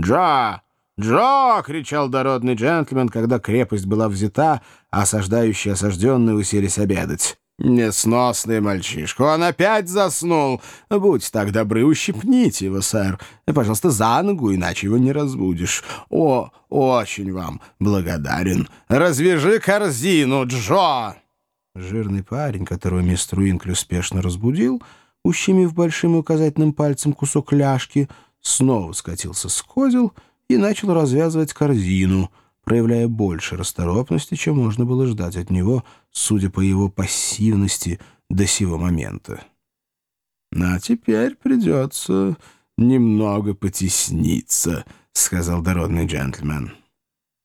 Джо! Джо!» — кричал дородный джентльмен, когда крепость была взята, а осаждающие осажденные уселись обедать. «Несносный мальчишка, он опять заснул. Будь так добры, ущипните его, сэр. Пожалуйста, за ногу, иначе его не разбудишь. О, очень вам благодарен. Развяжи корзину, Джо!» Жирный парень, которого мистер Уинкли успешно разбудил, ущемив большим и указательным пальцем кусок ляжки, снова скатился с козел и начал развязывать корзину — проявляя больше расторопности, чем можно было ждать от него, судя по его пассивности до сего момента. «А теперь придется немного потесниться», — сказал дородный джентльмен.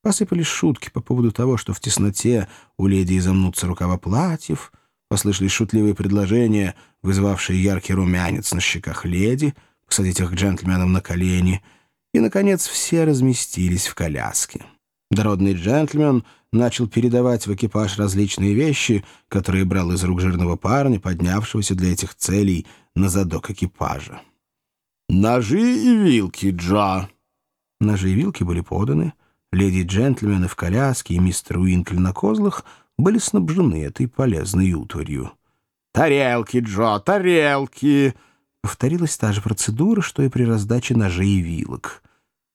Посыпались шутки по поводу того, что в тесноте у леди изомнутся рукава платьев, послышались шутливые предложения, вызвавшие яркий румянец на щеках леди, посадить их джентльменам на колени, и, наконец, все разместились в коляске. Дородный джентльмен начал передавать в экипаж различные вещи, которые брал из рук жирного парня, поднявшегося для этих целей на задок экипажа. «Ножи и вилки, Джо!» Ножи и вилки были поданы. Леди джентльмены в коляске и мистер Уинкель на козлах были снабжены этой полезной утварью. «Тарелки, Джо, тарелки!» Повторилась та же процедура, что и при раздаче ножей и вилок.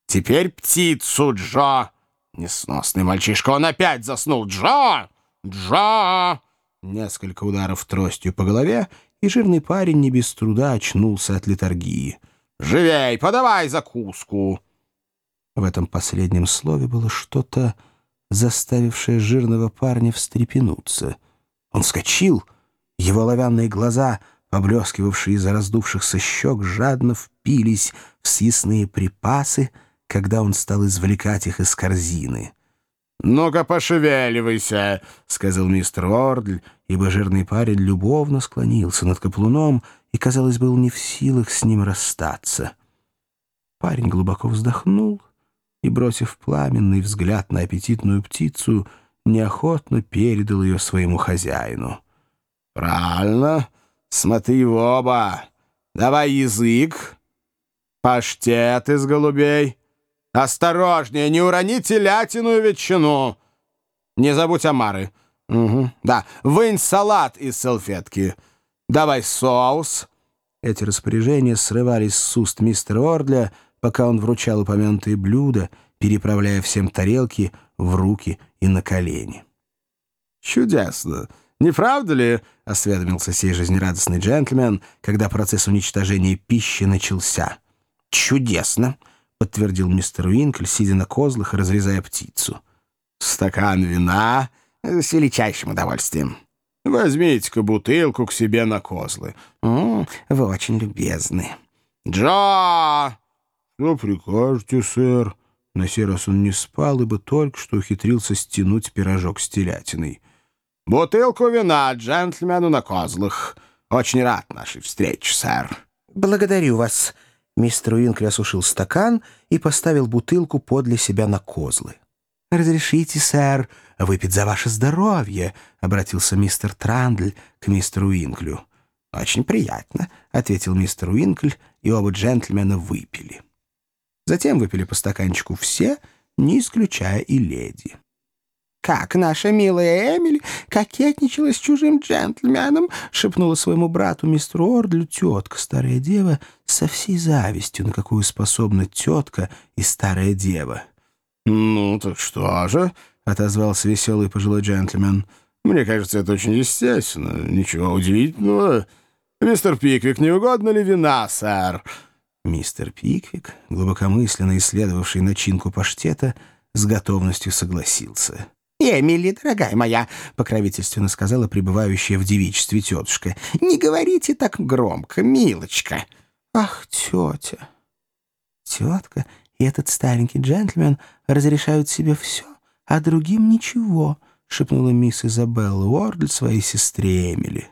«Теперь птицу, Джо!» Несносный мальчишка, он опять заснул. Джо! Джо! Несколько ударов тростью по голове, и жирный парень не без труда очнулся от литургии. «Живей, подавай закуску!» В этом последнем слове было что-то, заставившее жирного парня встрепенуться. Он вскочил, его оловянные глаза, поблескивавшие из-за раздувшихся щек, жадно впились в съестные припасы — когда он стал извлекать их из корзины. «Ну-ка, пошевеливайся», — сказал мистер Ордль, ибо жирный парень любовно склонился над каплуном и, казалось, был не в силах с ним расстаться. Парень глубоко вздохнул и, бросив пламенный взгляд на аппетитную птицу, неохотно передал ее своему хозяину. «Правильно. Смотри в оба. Давай язык. Паштет из голубей». «Осторожнее, не урони телятину и ветчину!» «Не забудь омары!» «Угу, да, вынь салат из салфетки!» «Давай соус!» Эти распоряжения срывались с уст мистера Ордля, пока он вручал упомянутые блюда, переправляя всем тарелки в руки и на колени. «Чудесно! Не правда ли?» — осведомился сей жизнерадостный джентльмен, когда процесс уничтожения пищи начался. «Чудесно!» подтвердил мистер Уинкль, сидя на козлах и разрезая птицу. «Стакан вина с величайшим удовольствием. Возьмите-ка бутылку к себе на козлы. -м, вы очень любезны». «Джо!» «Что прикажете, сэр?» На сей раз он не спал, ибо только что ухитрился стянуть пирожок с телятиной. «Бутылку вина джентльмену на козлах. Очень рад нашей встрече, сэр». «Благодарю вас», Мистер Уинкли осушил стакан и поставил бутылку подле себя на козлы. «Разрешите, сэр, выпить за ваше здоровье», — обратился мистер Трандль к мистеру Уинклю. «Очень приятно», — ответил мистер Уинкль, и оба джентльмена выпили. Затем выпили по стаканчику все, не исключая и леди. «Как наша милая Эмили кокетничала с чужим джентльменом!» — шепнула своему брату мистеру Ордлю тетка, старая дева, со всей завистью, на какую способна тетка и старая дева. «Ну, так что же?» — отозвался веселый пожилой джентльмен. «Мне кажется, это очень естественно. Ничего удивительного. Мистер Пиквик, не угодно ли вина, сэр?» Мистер Пиквик, глубокомысленно исследовавший начинку паштета, с готовностью согласился. «Эмили, дорогая моя», — покровительственно сказала пребывающая в девичестве тетушка, — «не говорите так громко, милочка». «Ах, тетя!» Тетка и этот старенький джентльмен разрешают себе все, а другим ничего, — шепнула мисс Изабелла Уордль своей сестре Эмили.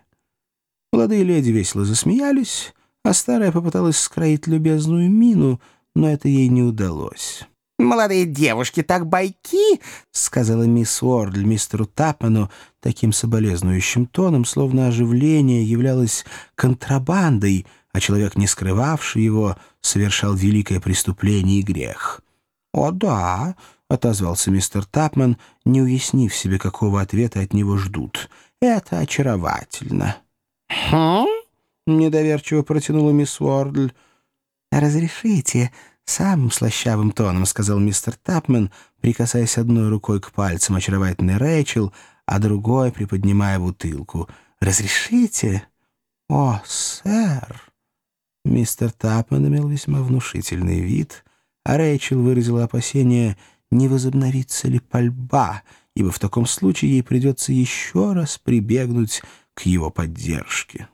Молодые леди весело засмеялись, а старая попыталась скроить любезную мину, но это ей не удалось. «Молодые девушки так байки!» — сказала мисс Уордль мистеру Тапану таким соболезнующим тоном, словно оживление являлось контрабандой, а человек, не скрывавший его, совершал великое преступление и грех. «О, да», — отозвался мистер Тапман, не уяснив себе, какого ответа от него ждут. «Это очаровательно». «Хм?» — недоверчиво протянула мисс Уордль. «Разрешите?» — самым слащавым тоном сказал мистер Тапман, прикасаясь одной рукой к пальцам очаровательной Рэйчел, а другой приподнимая бутылку. «Разрешите?» «О, сэр!» Мистер Тапман имел весьма внушительный вид, а Рэйчел выразила опасение, не возобновится ли пальба, ибо в таком случае ей придется еще раз прибегнуть к его поддержке.